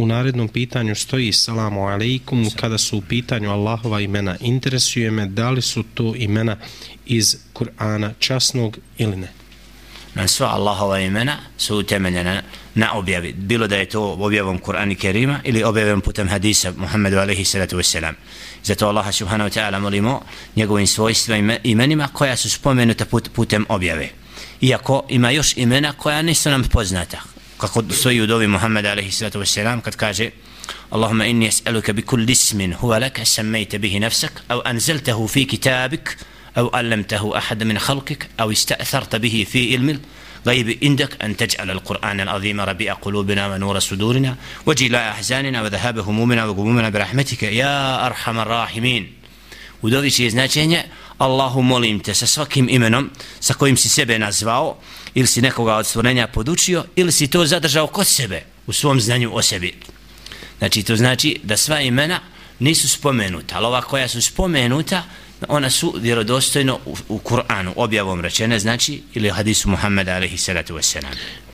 U narednom pitanju stoji salamu alaikum kada su u pitanju Allahova imena. Interesuje me da li su to imena iz Kur'ana časnog ili ne? Na sva Allahova imena su utemeljena na objavi. Bilo da je to objavom Kur'ana Kerima ili objavom putem hadisa Muhammedu alaihi salatu wasalam. Zato Allaha subhanahu wa ta'ala molimo njegovim svojstvima imenima koja su spomenuta put, putem objave. Iako ima još imena koja nisu nam poznata kako stoji u dovi Muhammeda alaihi sallatu wasalam kad اللهم إني أسألك بكل اسم هو لك سميت به نفسك أو أنزلته في كتابك أو علمته أحد من خلقك أو استأثرت به في علم غيب عندك أن تجعل القرآن العظيم ربيع قلوبنا ونور صدورنا وجلاء أحزاننا وذهاب همومنا وغمومنا برحمتك يا أرحم الراحمين. u je značenje Allahu molim te sa svakim imenom sa kojim si sebe nazvao ili si nekoga od stvorenja podučio ili si to zadržao kod sebe u svom znanju o sebi. Znači to znači da sva imena nisu spomenuta ali ova koja su spomenuta ona su vjerodostojno u, u Kur'anu objavom rečene znači ili hadisu Muhammeda alaihi salatu wasalam